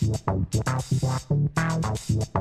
Thank you.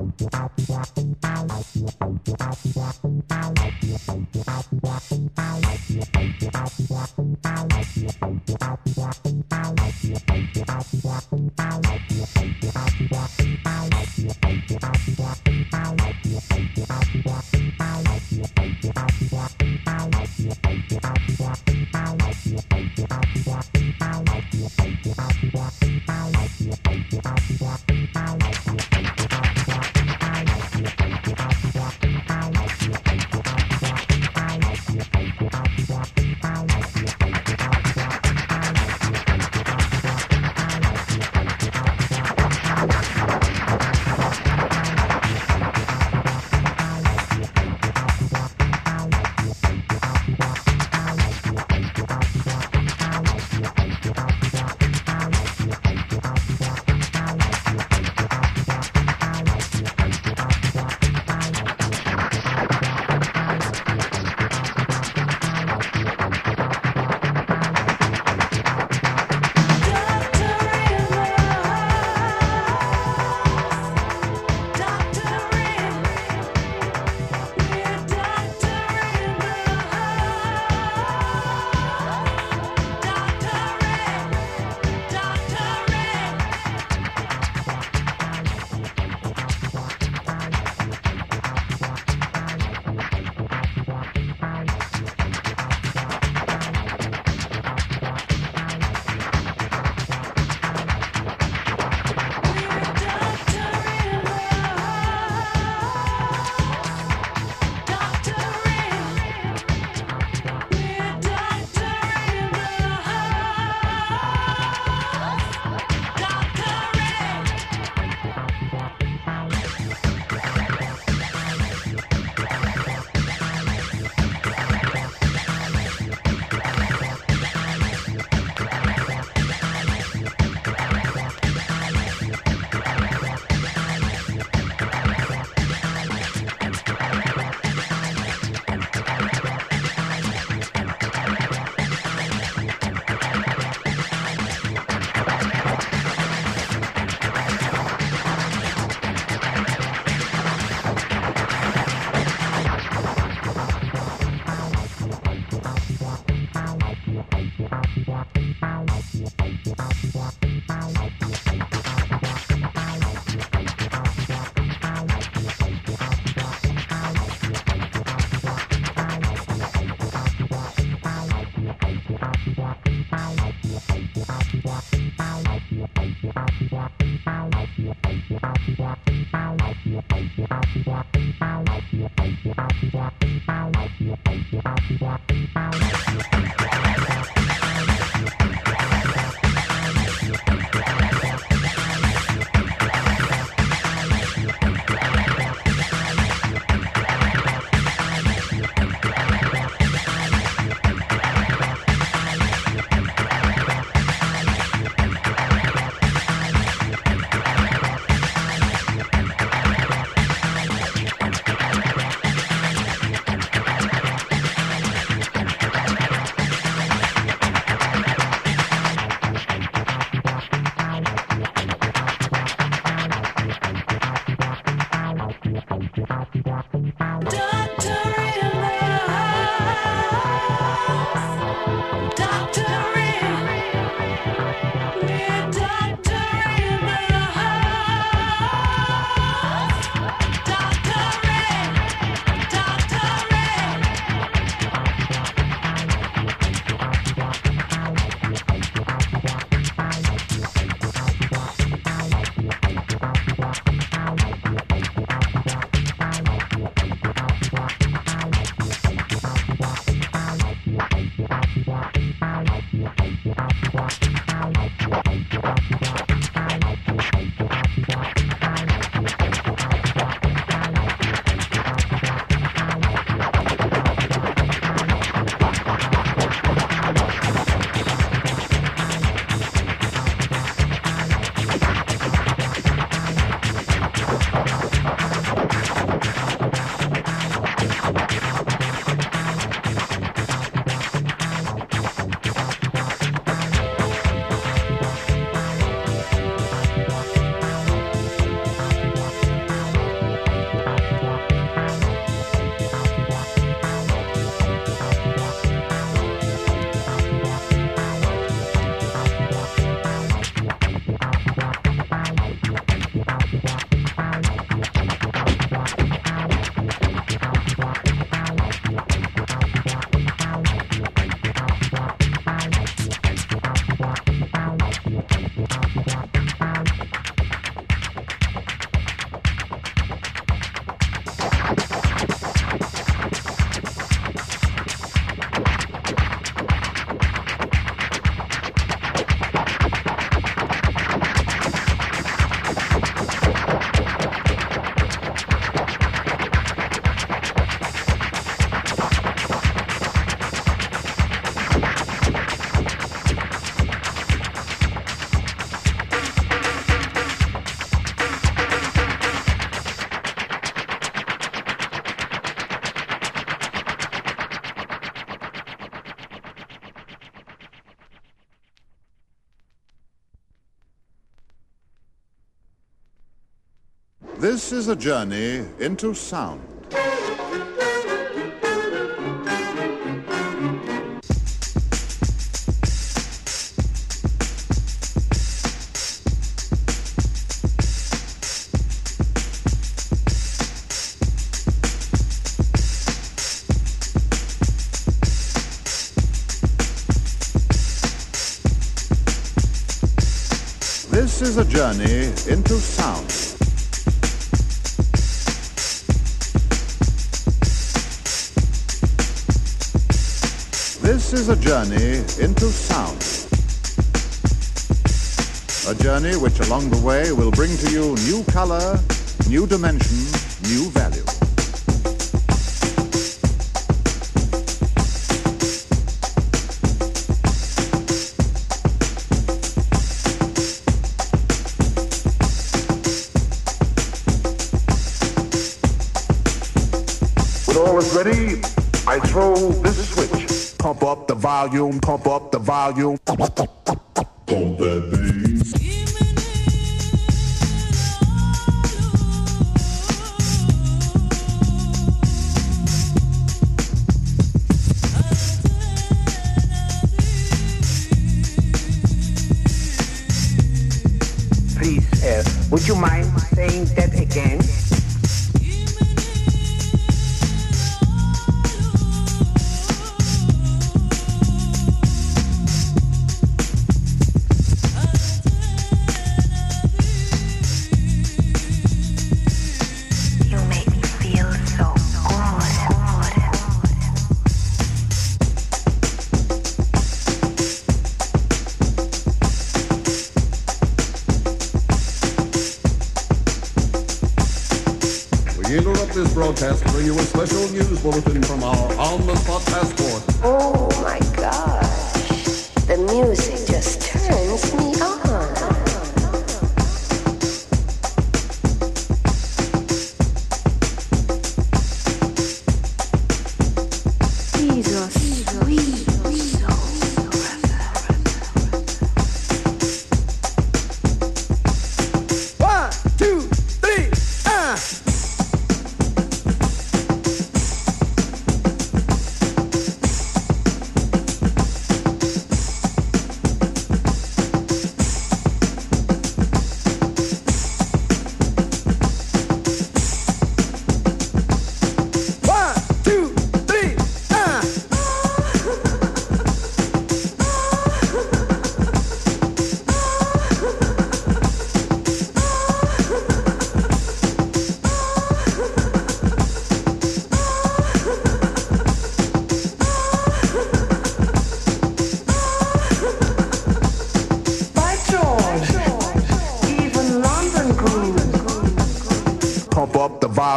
Bye. This is a journey into sound. This is a journey into sound. Is a journey into sound. A journey which along the way will bring to you new color, new dimension, new value. When all is ready, I throw this switch. Pump up the volume, pump up the volume. Pump that bass. Please, uh, would you mind saying that again? Special news bulletin from our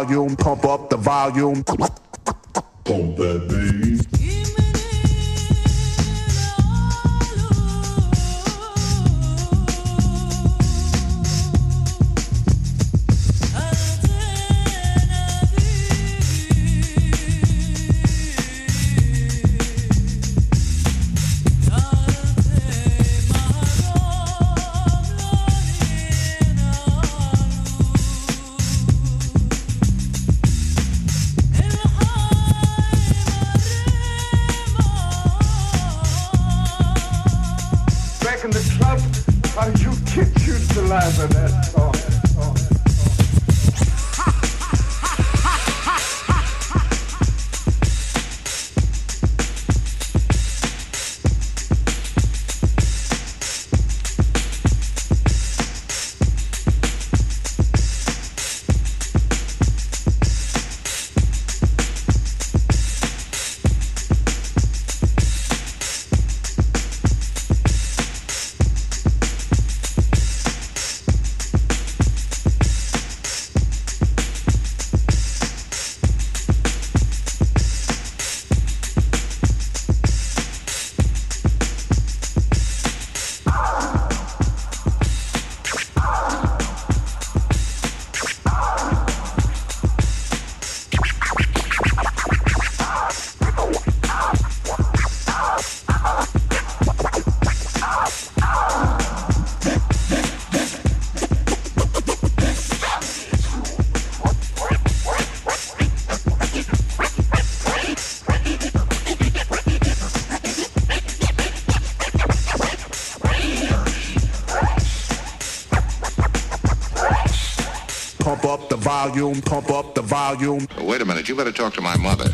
volume, pump up the volume. volume, pump up the volume. Wait a minute, you better talk to my mother.